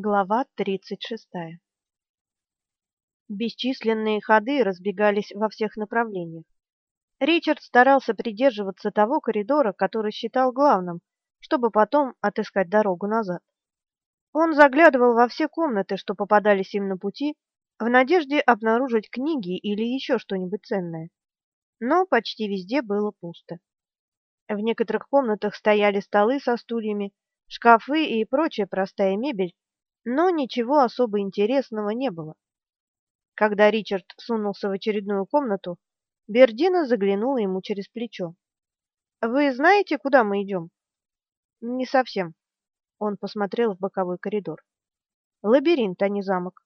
Глава 36. Бесчисленные ходы разбегались во всех направлениях. Ричард старался придерживаться того коридора, который считал главным, чтобы потом отыскать дорогу назад. Он заглядывал во все комнаты, что попадались им на пути, в надежде обнаружить книги или еще что-нибудь ценное. Но почти везде было пусто. В некоторых комнатах стояли столы со стульями, шкафы и прочая простая мебель, но ничего особо интересного не было. Когда Ричард сунулся в очередную комнату, Бердина заглянула ему через плечо. Вы знаете, куда мы идем?» Не совсем. Он посмотрел в боковой коридор. Лабиринт, а не замок.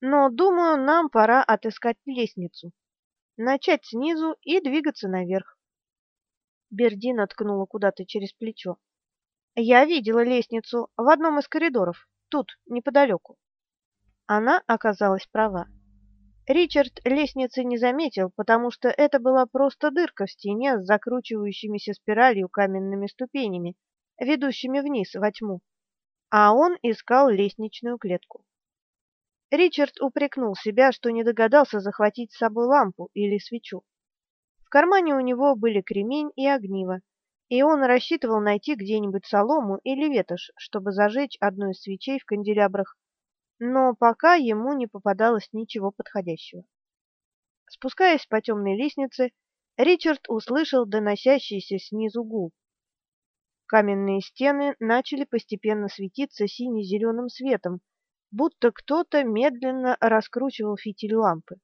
Но, думаю, нам пора отыскать лестницу. Начать снизу и двигаться наверх. Бердина ткнула куда-то через плечо. Я видела лестницу в одном из коридоров. Тут, неподалеку. Она оказалась права. Ричард лестницы не заметил, потому что это была просто дырка в стене с закручивающимися спиралью каменными ступенями, ведущими вниз во тьму. А он искал лестничную клетку. Ричард упрекнул себя, что не догадался захватить с собой лампу или свечу. В кармане у него были кремень и огниво, и он рассчитывал найти где-нибудь солому или ветошь, чтобы зажечь одну из свечей в канделябрах, но пока ему не попадалось ничего подходящего. Спускаясь по темной лестнице, Ричард услышал доносящийся снизу гул. Каменные стены начали постепенно светиться сине-зеленым светом, будто кто-то медленно раскручивал фитиль лампы.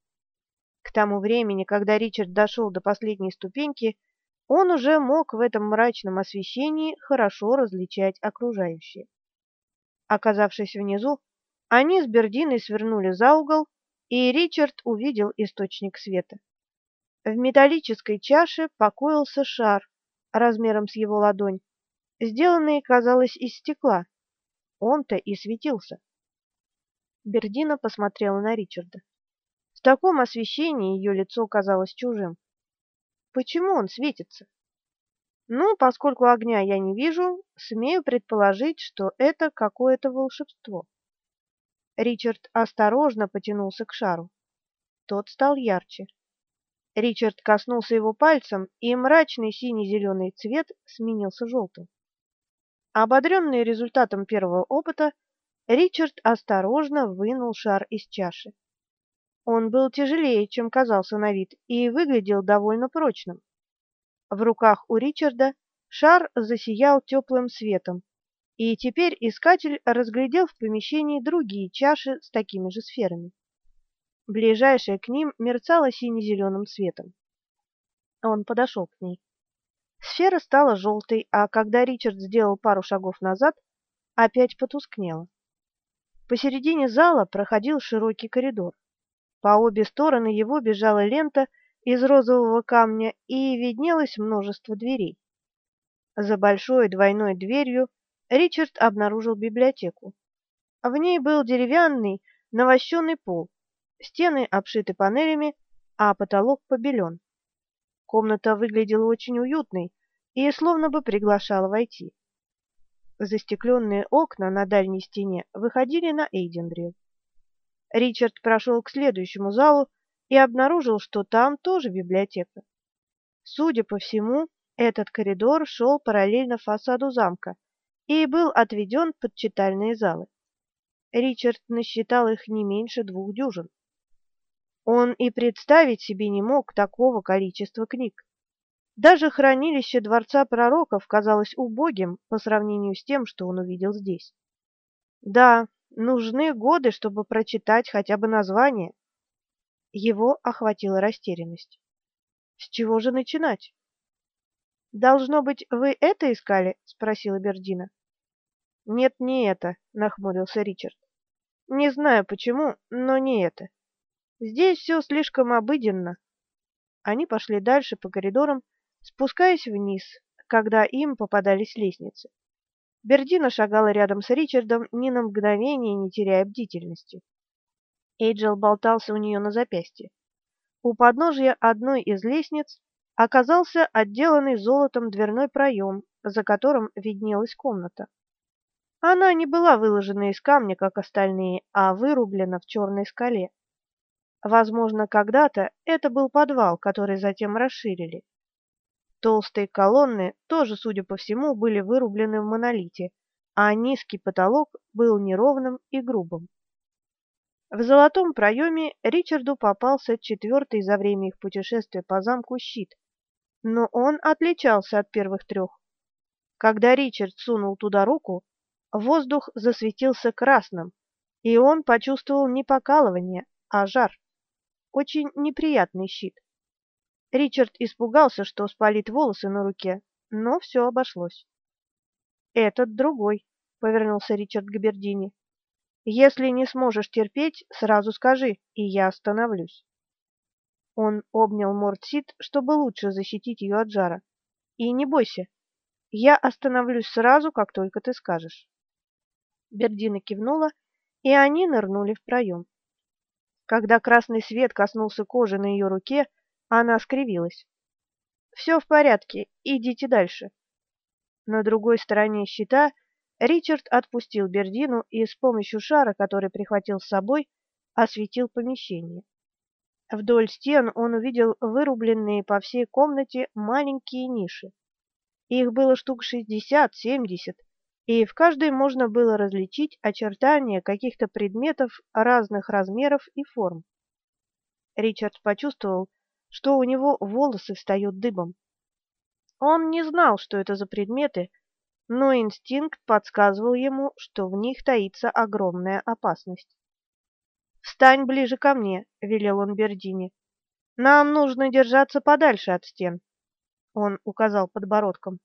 К тому времени, когда Ричард дошел до последней ступеньки, он уже мог в этом мрачном освещении хорошо различать окружающее. Оказавшись внизу, они с Бердиной свернули за угол, и Ричард увидел источник света. В металлической чаше покоился шар размером с его ладонь, сделанный, казалось, из стекла. Он-то и светился. Бердина посмотрела на Ричарда. В таком освещении ее лицо казалось чужим. Почему он светится? Ну, поскольку огня я не вижу, смею предположить, что это какое-то волшебство. Ричард осторожно потянулся к шару. Тот стал ярче. Ричард коснулся его пальцем, и мрачный сине-зеленый цвет сменился желтым. Ободренный результатом первого опыта, Ричард осторожно вынул шар из чаши. Он был тяжелее, чем казался на вид, и выглядел довольно прочным. В руках у Ричарда шар засиял теплым светом, и теперь искатель разглядел в помещении другие чаши с такими же сферами. Ближайшая к ним мерцала сине-зеленым светом. Он подошел к ней. Сфера стала желтой, а когда Ричард сделал пару шагов назад, опять потускнела. Посередине зала проходил широкий коридор. По обе стороны его бежала лента из розового камня, и виднелось множество дверей. За большой двойной дверью Ричард обнаружил библиотеку. В ней был деревянный, навощенный пол, стены обшиты панелями, а потолок побелен. Комната выглядела очень уютной и словно бы приглашала войти. Застекленные окна на дальней стене выходили на Эйдендрил. Ричард прошел к следующему залу и обнаружил, что там тоже библиотека. Судя по всему, этот коридор шел параллельно фасаду замка и был отведен под читальные залы. Ричард насчитал их не меньше двух дюжин. Он и представить себе не мог такого количества книг. Даже хранилище дворца пророков казалось убогим по сравнению с тем, что он увидел здесь. Да, Нужны годы, чтобы прочитать хотя бы название. Его охватила растерянность. С чего же начинать? Должно быть, вы это искали, спросила Бердина. Нет, не это, нахмурился Ричард. Не знаю почему, но не это. Здесь все слишком обыденно. Они пошли дальше по коридорам, спускаясь вниз, когда им попадались лестницы. Бердина шагала рядом с Ричардом, ни на мгновение не теряя бдительности. Эйджел болтался у нее на запястье. У подножия одной из лестниц оказался отделанный золотом дверной проем, за которым виднелась комната. Она не была выложена из камня, как остальные, а вырублена в черной скале. Возможно, когда-то это был подвал, который затем расширили. Толстые колонны тоже, судя по всему, были вырублены в монолите, а низкий потолок был неровным и грубым. В золотом проеме Ричарду попался четвертый за время их путешествия по замку щит, но он отличался от первых трех. Когда Ричард сунул туда руку, воздух засветился красным, и он почувствовал не покалывание, а жар. Очень неприятный щит. Ричард испугался, что спалит волосы на руке, но все обошлось. «Этот другой», — повернулся Ричард к Бердини. «Если не сможешь терпеть, сразу скажи, и я остановлюсь». Он обнял Мортсит, чтобы лучше защитить ее от жара. «И не бойся, я остановлюсь сразу, как только ты скажешь». Бердина кивнула, и они нырнули в проем. Когда красный свет коснулся кожи на ее руке, она скривилась. «Все в порядке, идите дальше». На другой стороне щита Ричард отпустил Бердину и с помощью шара, который прихватил с собой, осветил помещение. Вдоль стен он увидел вырубленные по всей комнате маленькие ниши. Их было штук шестьдесят-семьдесят, и в каждой можно было различить очертания каких-то предметов разных размеров и форм. Ричард почувствовал, что у него волосы встают дыбом. Он не знал, что это за предметы, но инстинкт подсказывал ему, что в них таится огромная опасность. «Встань ближе ко мне», — велел он Бердине. «Нам нужно держаться подальше от стен». Он указал подбородком.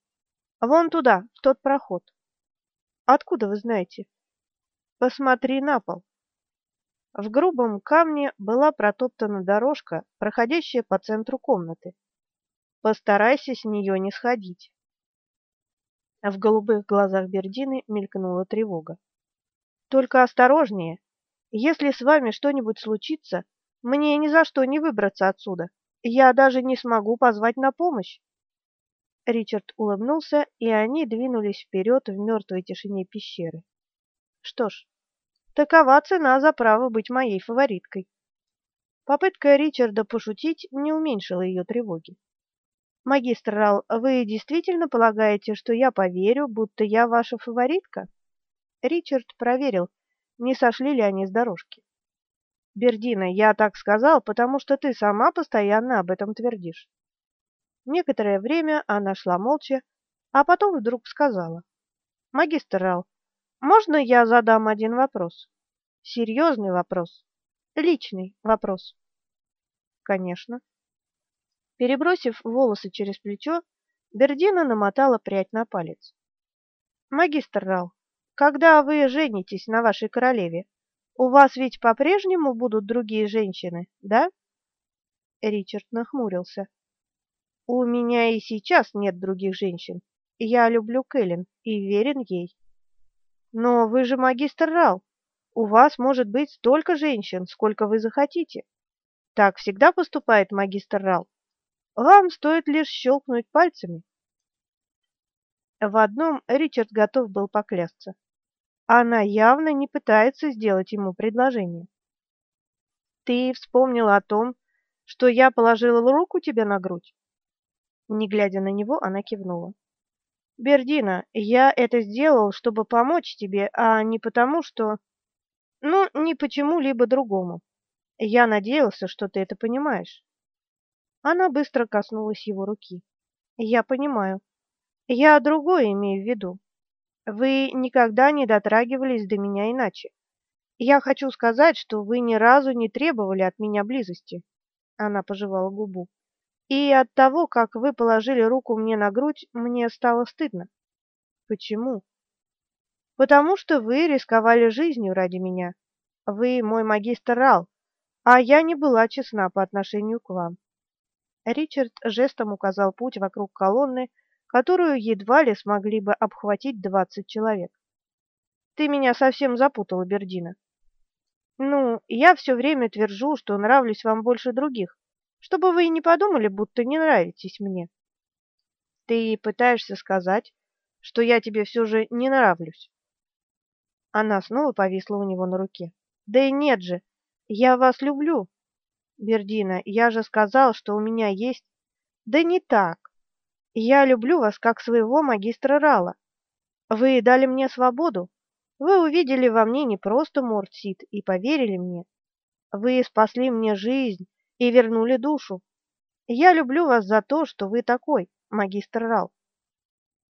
«Вон туда, в тот проход». «Откуда вы знаете?» «Посмотри на пол». В грубом камне была протоптана дорожка, проходящая по центру комнаты. Постарайся с нее не сходить. В голубых глазах Бердины мелькнула тревога. Только осторожнее. Если с вами что-нибудь случится, мне ни за что не выбраться отсюда. Я даже не смогу позвать на помощь. Ричард улыбнулся, и они двинулись вперед в мертвой тишине пещеры. Что ж, Такова цена за право быть моей фавориткой. Попытка Ричарда пошутить не уменьшила ее тревоги. Магистр Рал, вы действительно полагаете, что я поверю, будто я ваша фаворитка? Ричард проверил, не сошли ли они с дорожки. Бердина, я так сказал, потому что ты сама постоянно об этом твердишь. Некоторое время она шла молча, а потом вдруг сказала: "Магистр Рал, можно я задам один вопрос? Серьезный вопрос. Личный вопрос. Конечно. Перебросив волосы через плечо, Бердина намотала прядь на палец. Магистр Рал, когда вы женитесь на вашей королеве, у вас ведь по-прежнему будут другие женщины, да? Ричард нахмурился. У меня и сейчас нет других женщин. Я люблю Кэлен и верен ей. Но вы же магистр Рал. У вас может быть столько женщин, сколько вы захотите. Так всегда поступает магистр Рал. Вам стоит лишь щелкнуть пальцами. В одном Ричард готов был поклясться. Она явно не пытается сделать ему предложение. Ты вспомнила о том, что я положила руку тебе на грудь? Не глядя на него, она кивнула. Бердина, я это сделал, чтобы помочь тебе, а не потому, что... Ну, не почему-либо другому. Я надеялся, что ты это понимаешь. Она быстро коснулась его руки. Я понимаю. Я другое имею в виду. Вы никогда не дотрагивались до меня иначе. Я хочу сказать, что вы ни разу не требовали от меня близости. Она пожевала губу. И от того, как вы положили руку мне на грудь, мне стало стыдно. Почему? Потому что вы рисковали жизнью ради меня. Вы мой магистр Рал, а я не была честна по отношению к вам. Ричард жестом указал путь вокруг колонны, которую едва ли смогли бы обхватить двадцать человек. Ты меня совсем запутала, Бердина. Ну, я все время твержу, что нравлюсь вам больше других чтобы вы не подумали, будто не нравитесь мне. Ты пытаешься сказать, что я тебе все же не нравлюсь. Она снова повисла у него на руке. Да и нет же. Я вас люблю. Бердина, я же сказал, что у меня есть Да не так. Я люблю вас как своего магистра Рала. Вы дали мне свободу. Вы увидели во мне не просто Мортсит и поверили мне. Вы спасли мне жизнь и вернули душу. Я люблю вас за то, что вы такой, магистр Рал.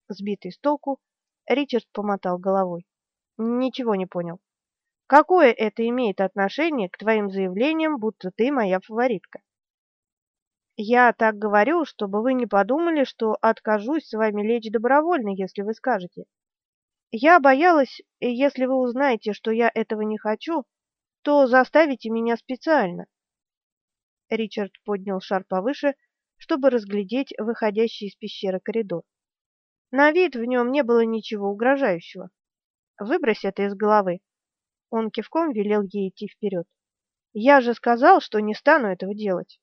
Сбитый с толку, Ричард помотал головой. Ничего не понял. Какое это имеет отношение к твоим заявлениям, будто ты моя фаворитка? Я так говорю, чтобы вы не подумали, что откажусь с вами лечь добровольно, если вы скажете. Я боялась, если вы узнаете, что я этого не хочу, то заставите меня специально. Ричард поднял шар повыше, чтобы разглядеть выходящий из пещеры коридор. На вид в нем не было ничего угрожающего. Выбрось это из головы. Он кивком велел ей идти вперед. Я же сказал, что не стану этого делать.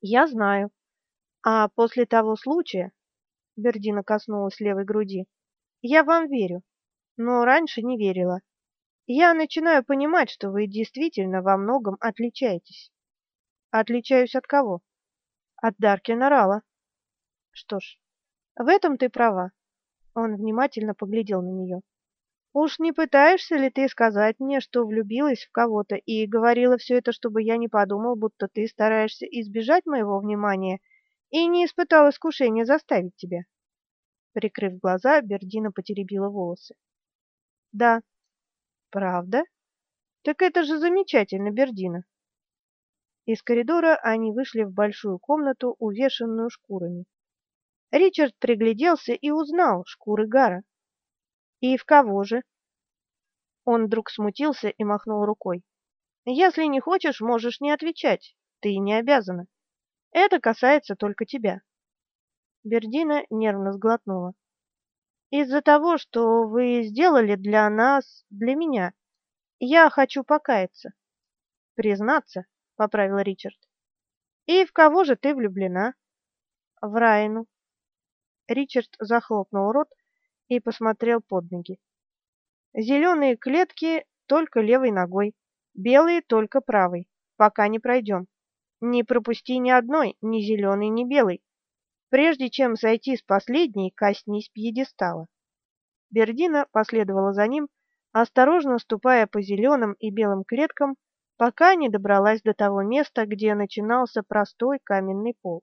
Я знаю. А после того случая, Бердина коснулась левой груди. Я вам верю, но раньше не верила. Я начинаю понимать, что вы действительно во многом отличаетесь. Отличаюсь от кого? От Даркина Рала. Что ж, в этом ты права. Он внимательно поглядел на нее. Уж не пытаешься ли ты сказать мне, что влюбилась в кого-то и говорила все это, чтобы я не подумал, будто ты стараешься избежать моего внимания и не испытал искушения заставить тебя? Прикрыв глаза, Бердина потеребила волосы. Да. Правда? Так это же замечательно, Бердина. Из коридора они вышли в большую комнату, увешанную шкурами. Ричард пригляделся и узнал шкуры Гара. И в кого же? Он вдруг смутился и махнул рукой. Если не хочешь, можешь не отвечать. Ты не обязана. Это касается только тебя. Бердина нервно сглотнула. Из-за того, что вы сделали для нас, для меня, я хочу покаяться. Признаться, поправил Ричард. И в кого же ты влюблена? В Райну. Ричард захлопнул рот и посмотрел под ноги. Зеленые клетки только левой ногой, белые только правой. Пока не пройдем. Не пропусти ни одной, ни зеленой, ни белой. Прежде чем сойти с последней, коснись пьедестала. Бердина последовала за ним, осторожно ступая по зеленым и белым клеткам, пока не добралась до того места, где начинался простой каменный пол.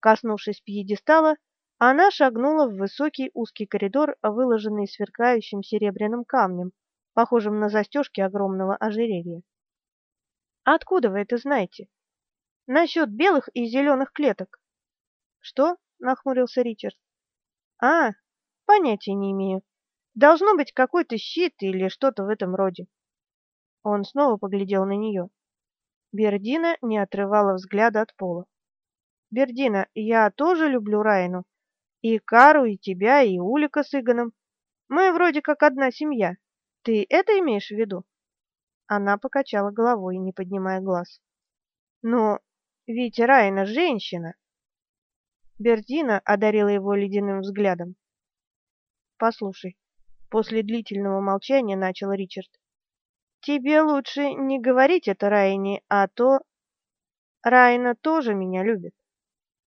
Коснувшись пьедестала, она шагнула в высокий узкий коридор, выложенный сверкающим серебряным камнем, похожим на застежки огромного ожерелья. Откуда вы это знаете? Насчет белых и зеленых клеток. Что? нахмурился Ричард. А, понятия не имею. Должно быть какой-то щит или что-то в этом роде. Он снова поглядел на нее. Бердина не отрывала взгляда от пола. Бердина, я тоже люблю Райну, и Кару, и тебя, и Улика с Игоном. Мы вроде как одна семья. Ты это имеешь в виду? Она покачала головой, не поднимая глаз. Но ведь Райна женщина. Бердина одарила его ледяным взглядом. Послушай, после длительного молчания начал Ричард. Тебе лучше не говорить это Райне, а то Райна тоже меня любит.